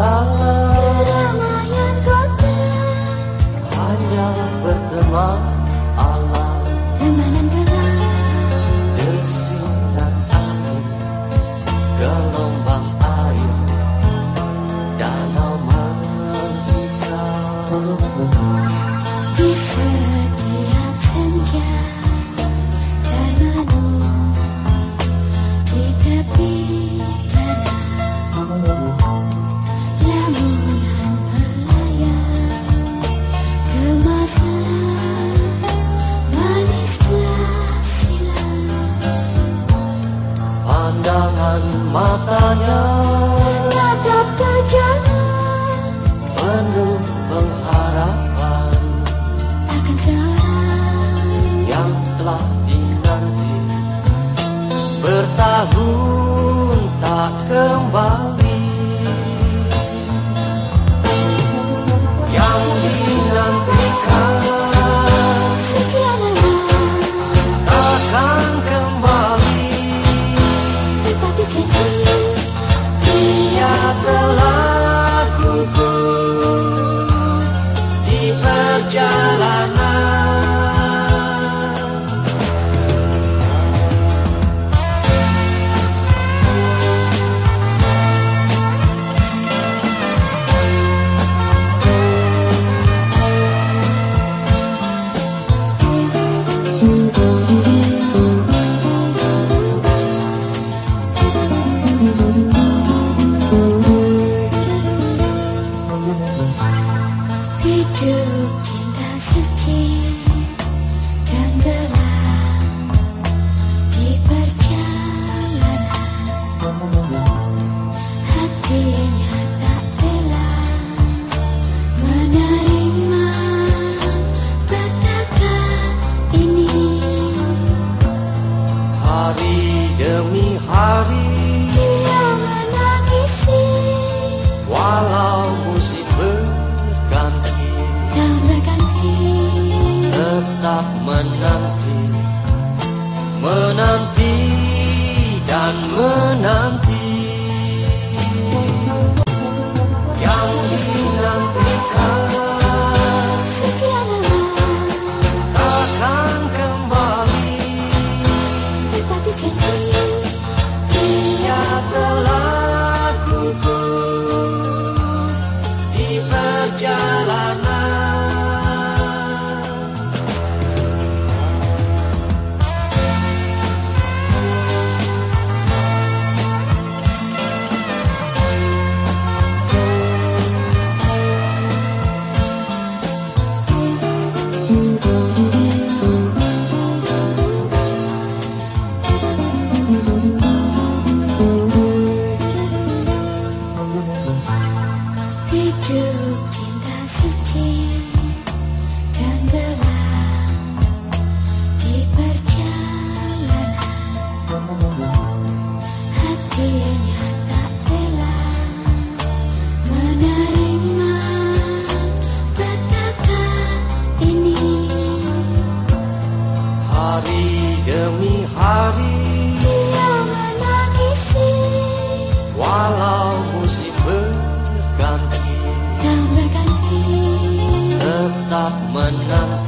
love. dan matanya. Tatap tajam penuh pengharapan menanti Menanti dan menanti. hari demi hari. Dia menangisi. Walau musik berganti Dan berganti. Tetap menanti